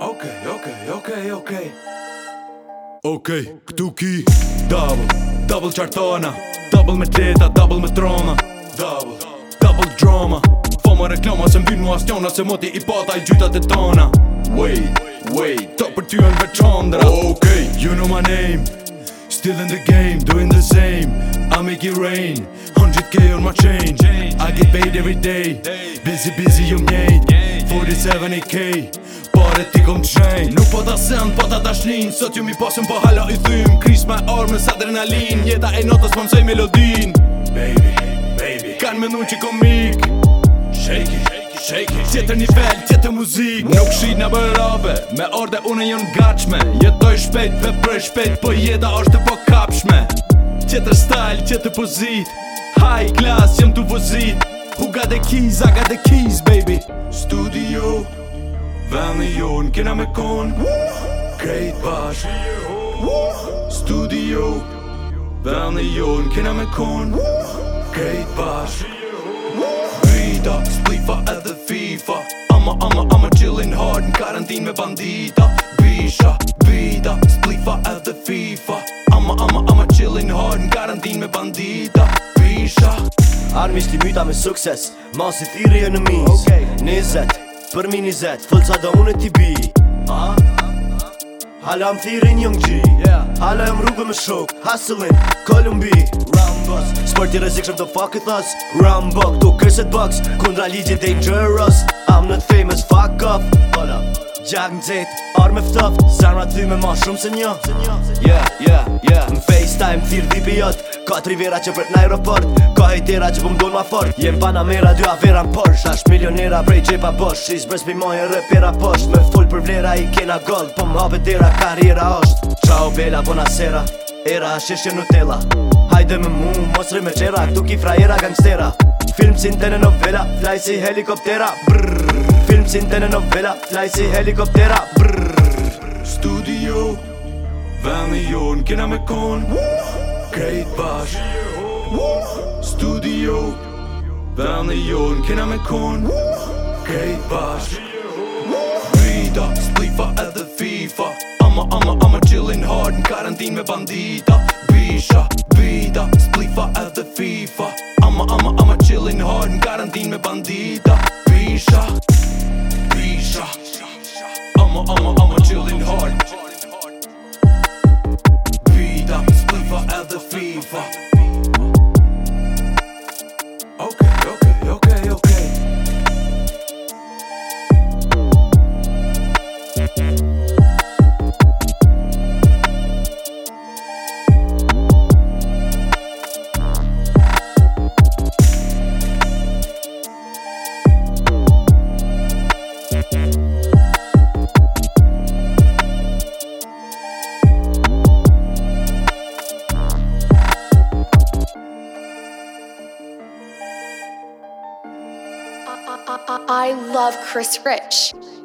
Okej, okej, okej, okej Okej, këtu ki Double, double qartona Double me teta, double me trona Double, double drama Po më reklama se mbin mu Se moti i pata i gjyta të tona Wait, wait, to për ty e në Okej, okay, you know my name Still in the game, doing the same I make it rain 100k on my chain I get paid every day Busy, busy, you made 47, k pare ti kom qenj Nuk po ta sen, po ta dashnin Sot ju mi posim, po hala i thym Kris me adrenalin Jeta e notës po nësej melodin Baby, baby Kan me që komik Shake it Shake it nivel, tjetër muzik Nuk shit në bërë Me orde une jonë gachme Jetoj shpejt, ve prej shpejt Po jeta është po kapshme Tjetër style, tjetër pozit High class, jëm të pozit Who got the keys, I got the keys, baby Studio vend në jonë Kena me konë Krejt bash Studio Vend në jonë Kena me konë Krejt bash Vita, splifa edhe FIFA Ama, ama, ama chillin hard Në karantin me bandita Bisha, vita, splifa edhe FIFA Ama, ama, ama chillin hard Në karantin me bandita Bisha Armi shti myta me sukses Masit i enemies në mis okay. Nizet, Për mini zetë fëllë qa da unë t'i bi Hala më thirin jëngë gji Hala jëmë rrugë me shok, hasëllin, Kolumbi Rambos, s'për ti rezikë shumë të fuck it us Rambok, t'u kërset box, kundra ligje dangerous I'm not famous, fuck Gjak në zetë, arë me ftoft Zemra ty me ma shumë se një Yeah, yeah, yeah Në FaceTime, fill vipi jëtë Ka tri vera që përt në aeroport Ka hejtera që pëmdo në ma fort Jem Panamera, dy avera në Porsche Ashtë milionera prej gjepa bosh Shiz brez pi ma e posht Me full për vlera i kena gold Po më hape dera karriera osht Ciao Bella, bona sera Era, sheshe Nutella Hajde me mu, mosri me qera Këtu ki frajera gangstera Film si në telenovela Fly si helikoptera Brrrr film sin tene novella Fly si helikoptera Brrrr Studio Vemi jon kena kon Krejt bash Studio Vemi jon kena me kon Krejt bash Vida, Slifa the FIFA Ama, ama, ama chillin hard Në karantin me bandita fuck. I, love Chris Rich.